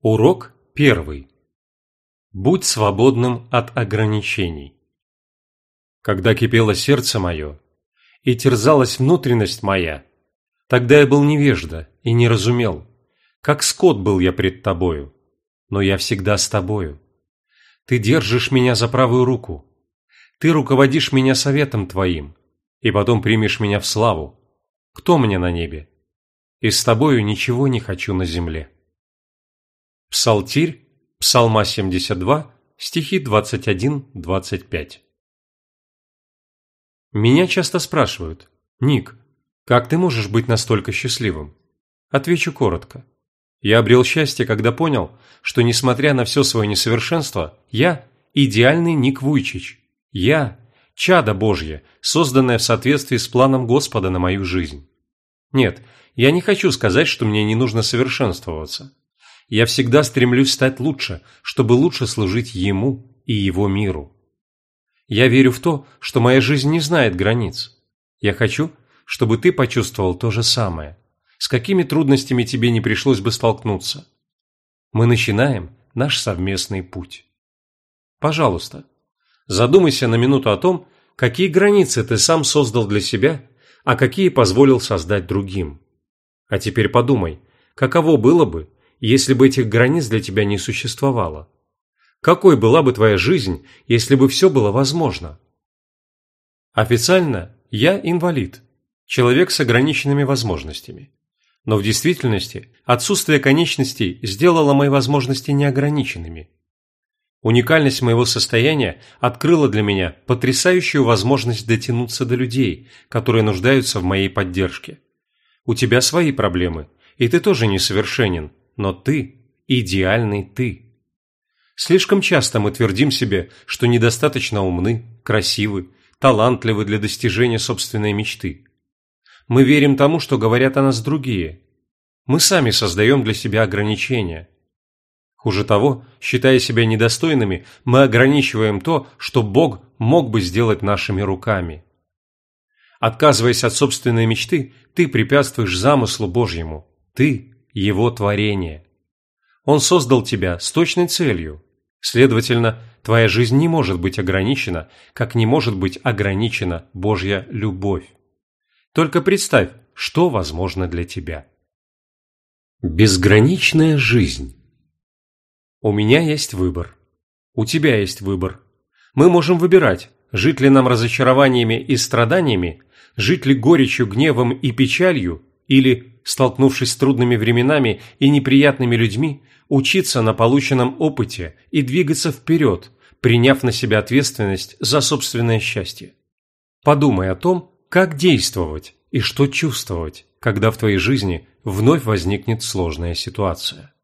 Урок первый. Будь свободным от ограничений. Когда кипело сердце мое и терзалась внутренность моя, тогда я был невежда и не разумел, как скот был я пред тобою, но я всегда с тобою. Ты держишь меня за правую руку, ты руководишь меня советом твоим, и потом примешь меня в славу. Кто мне на небе? И с тобою ничего не хочу на земле. Псалтирь, Псалма 72, стихи 21-25. Меня часто спрашивают, «Ник, как ты можешь быть настолько счастливым?» Отвечу коротко. Я обрел счастье, когда понял, что, несмотря на все свое несовершенство, я – идеальный Ник Вуйчич. Я – чадо Божье, созданное в соответствии с планом Господа на мою жизнь. Нет, я не хочу сказать, что мне не нужно совершенствоваться. Я всегда стремлюсь стать лучше, чтобы лучше служить Ему и Его миру. Я верю в то, что моя жизнь не знает границ. Я хочу, чтобы ты почувствовал то же самое. С какими трудностями тебе не пришлось бы столкнуться. Мы начинаем наш совместный путь. Пожалуйста, задумайся на минуту о том, какие границы ты сам создал для себя, а какие позволил создать другим. А теперь подумай, каково было бы, если бы этих границ для тебя не существовало? Какой была бы твоя жизнь, если бы все было возможно? Официально я инвалид, человек с ограниченными возможностями. Но в действительности отсутствие конечностей сделало мои возможности неограниченными. Уникальность моего состояния открыла для меня потрясающую возможность дотянуться до людей, которые нуждаются в моей поддержке. У тебя свои проблемы, и ты тоже несовершенен, но ты – идеальный ты. Слишком часто мы твердим себе, что недостаточно умны, красивы, талантливы для достижения собственной мечты. Мы верим тому, что говорят о нас другие. Мы сами создаем для себя ограничения. Хуже того, считая себя недостойными, мы ограничиваем то, что Бог мог бы сделать нашими руками. Отказываясь от собственной мечты, ты препятствуешь замыслу Божьему. Ты его творение. Он создал тебя с точной целью. Следовательно, твоя жизнь не может быть ограничена, как не может быть ограничена Божья любовь. Только представь, что возможно для тебя. Безграничная жизнь. У меня есть выбор. У тебя есть выбор. Мы можем выбирать, жить ли нам разочарованиями и страданиями, жить ли горечью, гневом и печалью, или столкнувшись с трудными временами и неприятными людьми, учиться на полученном опыте и двигаться вперед, приняв на себя ответственность за собственное счастье. Подумай о том, как действовать и что чувствовать, когда в твоей жизни вновь возникнет сложная ситуация.